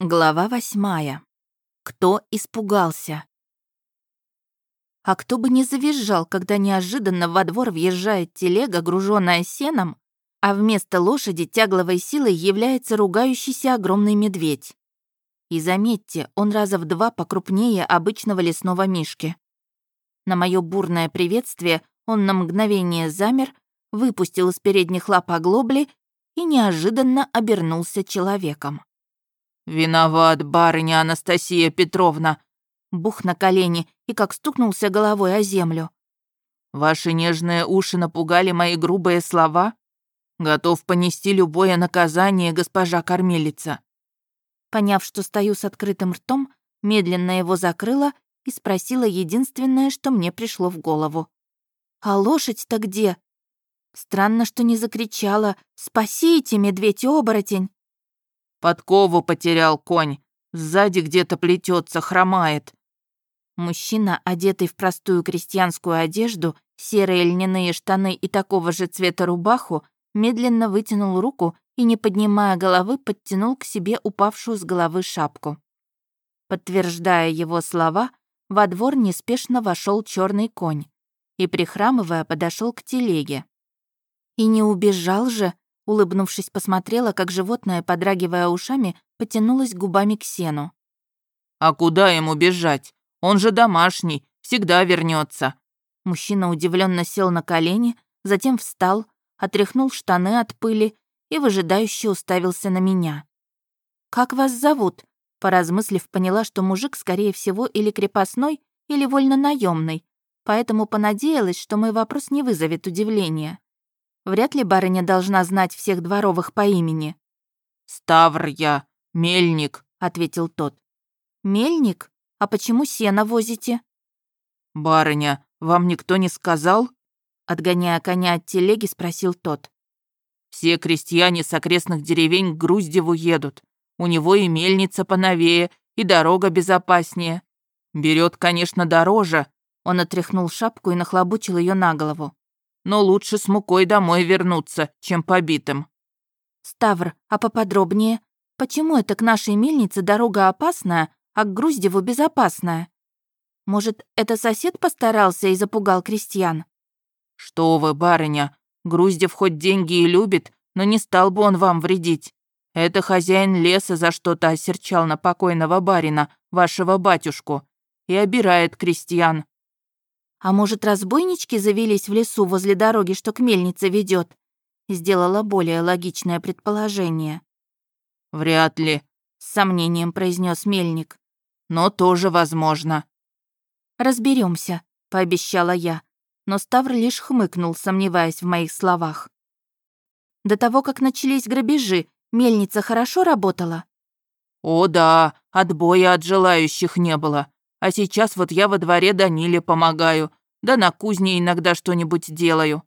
Глава восьмая. Кто испугался? А кто бы не завизжал, когда неожиданно во двор въезжает телега, груженная сеном, а вместо лошади тягловой силой является ругающийся огромный медведь. И заметьте, он раза в два покрупнее обычного лесного мишки. На мое бурное приветствие он на мгновение замер, выпустил из передних лап оглобли и неожиданно обернулся человеком. «Виноват, барыня Анастасия Петровна!» Бух на колени и как стукнулся головой о землю. «Ваши нежные уши напугали мои грубые слова? Готов понести любое наказание, госпожа кормилица». Поняв, что стою с открытым ртом, медленно его закрыла и спросила единственное, что мне пришло в голову. «А лошадь-то где?» Странно, что не закричала «Спасите, медведь-оборотень!» Подкову потерял конь. Сзади где-то плетется, хромает. Мужчина, одетый в простую крестьянскую одежду, серые льняные штаны и такого же цвета рубаху, медленно вытянул руку и, не поднимая головы, подтянул к себе упавшую с головы шапку. Подтверждая его слова, во двор неспешно вошел черный конь и, прихрамывая, подошел к телеге. И не убежал же, Улыбнувшись, посмотрела, как животное, подрагивая ушами, потянулось губами к сену. «А куда ему бежать? Он же домашний, всегда вернется. Мужчина удивленно сел на колени, затем встал, отряхнул штаны от пыли и выжидающе уставился на меня. «Как вас зовут?» Поразмыслив, поняла, что мужик, скорее всего, или крепостной, или вольно наемный, поэтому понадеялась, что мой вопрос не вызовет удивления. Вряд ли барыня должна знать всех дворовых по имени. «Ставр я, мельник», — ответил тот. «Мельник? А почему сено возите?» «Барыня, вам никто не сказал?» Отгоняя коня от телеги, спросил тот. «Все крестьяне с окрестных деревень к Груздеву едут. У него и мельница поновее, и дорога безопаснее. Берет, конечно, дороже». Он отряхнул шапку и нахлобучил ее на голову но лучше с мукой домой вернуться, чем побитым». «Ставр, а поподробнее? Почему это к нашей мельнице дорога опасная, а к Груздеву безопасная? Может, это сосед постарался и запугал крестьян?» «Что вы, барыня, Груздев хоть деньги и любит, но не стал бы он вам вредить. Это хозяин леса за что-то осерчал на покойного барина, вашего батюшку, и обирает крестьян. А может, разбойнички завелись в лесу возле дороги, что к мельнице ведет? Сделала более логичное предположение. Вряд ли, с сомнением произнес мельник. Но тоже возможно. Разберемся, пообещала я, но Ставр лишь хмыкнул, сомневаясь в моих словах. До того, как начались грабежи, мельница хорошо работала? О да, отбоя от желающих не было. А сейчас вот я во дворе Даниле помогаю, да на кузне иногда что-нибудь делаю.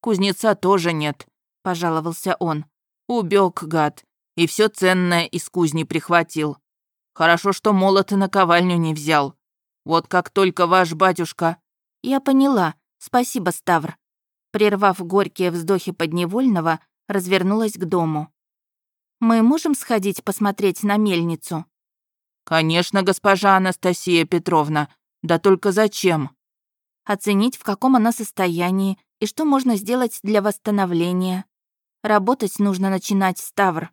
Кузнеца тоже нет», — пожаловался он. Убег, гад, и все ценное из кузни прихватил. Хорошо, что молот и наковальню не взял. Вот как только ваш батюшка...» «Я поняла. Спасибо, Ставр». Прервав горькие вздохи подневольного, развернулась к дому. «Мы можем сходить посмотреть на мельницу?» «Конечно, госпожа Анастасия Петровна. Да только зачем?» «Оценить, в каком она состоянии и что можно сделать для восстановления. Работать нужно начинать, Ставр».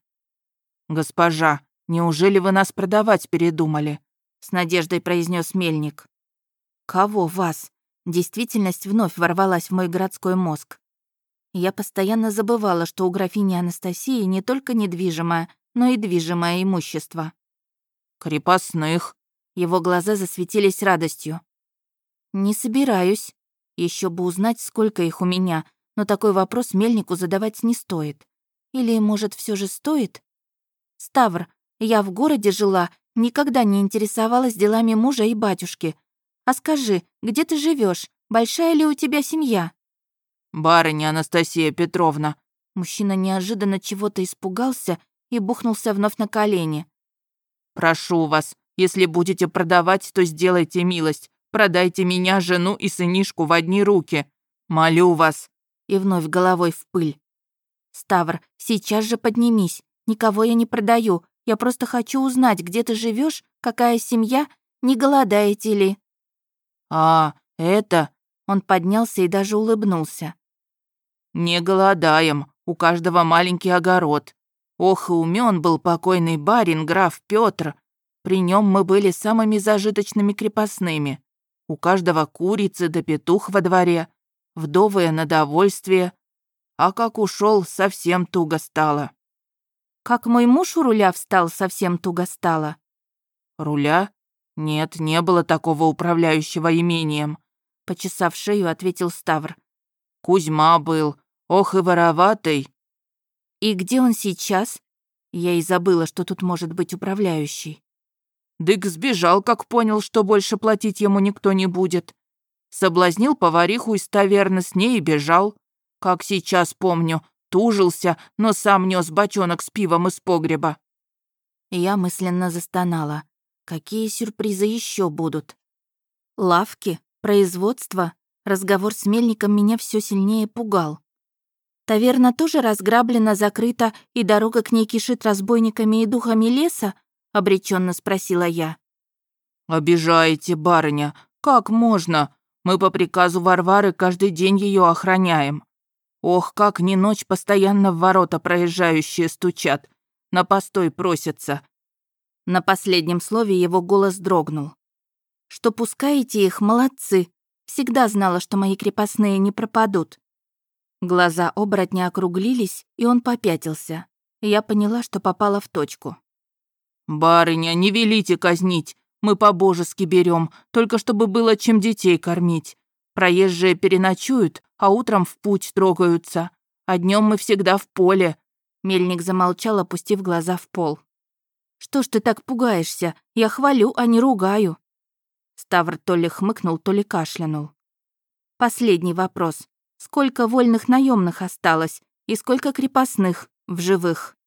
«Госпожа, неужели вы нас продавать передумали?» С надеждой произнес мельник. «Кого вас?» Действительность вновь ворвалась в мой городской мозг. Я постоянно забывала, что у графини Анастасии не только недвижимое, но и движимое имущество. «Крепостных». Его глаза засветились радостью. «Не собираюсь. Еще бы узнать, сколько их у меня, но такой вопрос мельнику задавать не стоит. Или, может, все же стоит? Ставр, я в городе жила, никогда не интересовалась делами мужа и батюшки. А скажи, где ты живешь? Большая ли у тебя семья?» «Барыня Анастасия Петровна». Мужчина неожиданно чего-то испугался и бухнулся вновь на колени. Прошу вас, если будете продавать, то сделайте милость. Продайте меня, жену и сынишку в одни руки. Молю вас». И вновь головой в пыль. «Ставр, сейчас же поднимись. Никого я не продаю. Я просто хочу узнать, где ты живешь, какая семья, не голодаете ли». «А, это...» Он поднялся и даже улыбнулся. «Не голодаем, у каждого маленький огород. Ох, и умен был покойный барин, граф Петр. При нем мы были самыми зажиточными крепостными. У каждого курицы да петух во дворе, вдовые на довольствие. А как ушел, совсем туго стало. Как мой муж у руля встал, совсем туго стало. Руля? Нет, не было такого управляющего имением. Почесав шею, ответил Ставр. Кузьма был, ох и вороватый. «И где он сейчас?» Я и забыла, что тут может быть управляющий. Дык сбежал, как понял, что больше платить ему никто не будет. Соблазнил повариху из таверны с ней и бежал. Как сейчас помню, тужился, но сам нес бочонок с пивом из погреба. Я мысленно застонала. Какие сюрпризы еще будут? Лавки, производство, разговор с мельником меня все сильнее пугал. Таверна тоже разграблена, закрыта, и дорога к ней кишит разбойниками и духами леса?» — обреченно спросила я. «Обижаете, барыня. Как можно? Мы по приказу Варвары каждый день ее охраняем. Ох, как ни ночь постоянно в ворота проезжающие стучат. На постой просятся». На последнем слове его голос дрогнул. «Что пускаете их, молодцы. Всегда знала, что мои крепостные не пропадут. Глаза оборотня округлились, и он попятился. Я поняла, что попала в точку. «Барыня, не велите казнить. Мы по-божески берем, только чтобы было чем детей кормить. Проезжие переночуют, а утром в путь трогаются. А днем мы всегда в поле». Мельник замолчал, опустив глаза в пол. «Что ж ты так пугаешься? Я хвалю, а не ругаю». Ставр то ли хмыкнул, то ли кашлянул. «Последний вопрос. Сколько вольных наемных осталось и сколько крепостных в живых?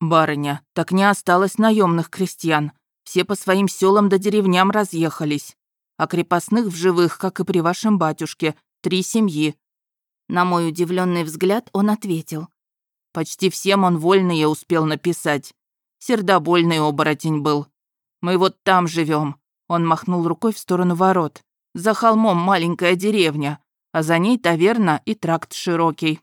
Барыня, так не осталось наемных крестьян. Все по своим селам да деревням разъехались. А крепостных в живых, как и при вашем батюшке, три семьи. На мой удивленный взгляд он ответил. Почти всем он вольные успел написать. Сердобольный оборотень был. Мы вот там живем. Он махнул рукой в сторону ворот. За холмом маленькая деревня а за ней таверна и тракт широкий.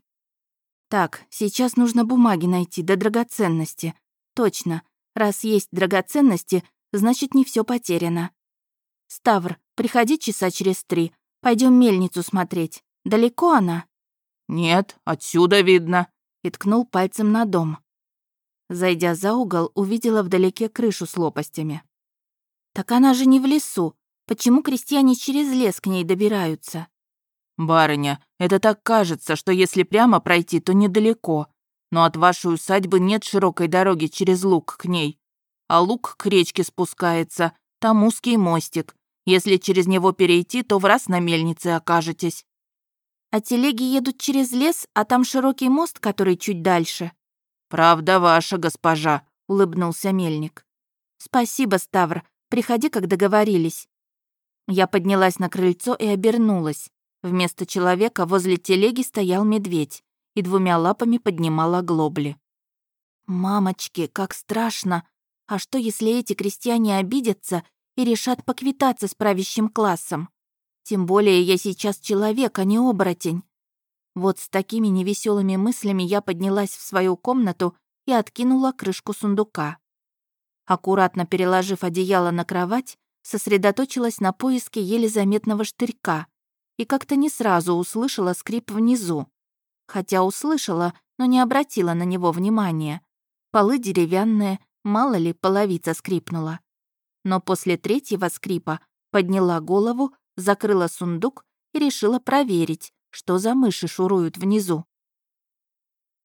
Так, сейчас нужно бумаги найти, да драгоценности. Точно, раз есть драгоценности, значит, не все потеряно. Ставр, приходи часа через три. Пойдем мельницу смотреть. Далеко она? Нет, отсюда видно. И ткнул пальцем на дом. Зайдя за угол, увидела вдалеке крышу с лопастями. Так она же не в лесу. Почему крестьяне через лес к ней добираются? «Барыня, это так кажется, что если прямо пройти, то недалеко. Но от вашей усадьбы нет широкой дороги через луг к ней. А луг к речке спускается, там узкий мостик. Если через него перейти, то в раз на мельнице окажетесь». «А телеги едут через лес, а там широкий мост, который чуть дальше». «Правда ваша, госпожа», — улыбнулся мельник. «Спасибо, Ставр. Приходи, как договорились». Я поднялась на крыльцо и обернулась. Вместо человека возле телеги стоял медведь и двумя лапами поднимал оглобли. «Мамочки, как страшно! А что, если эти крестьяне обидятся и решат поквитаться с правящим классом? Тем более я сейчас человек, а не оборотень». Вот с такими невеселыми мыслями я поднялась в свою комнату и откинула крышку сундука. Аккуратно переложив одеяло на кровать, сосредоточилась на поиске еле заметного штырька и как-то не сразу услышала скрип внизу. Хотя услышала, но не обратила на него внимания. Полы деревянные, мало ли, половица скрипнула. Но после третьего скрипа подняла голову, закрыла сундук и решила проверить, что за мыши шуруют внизу.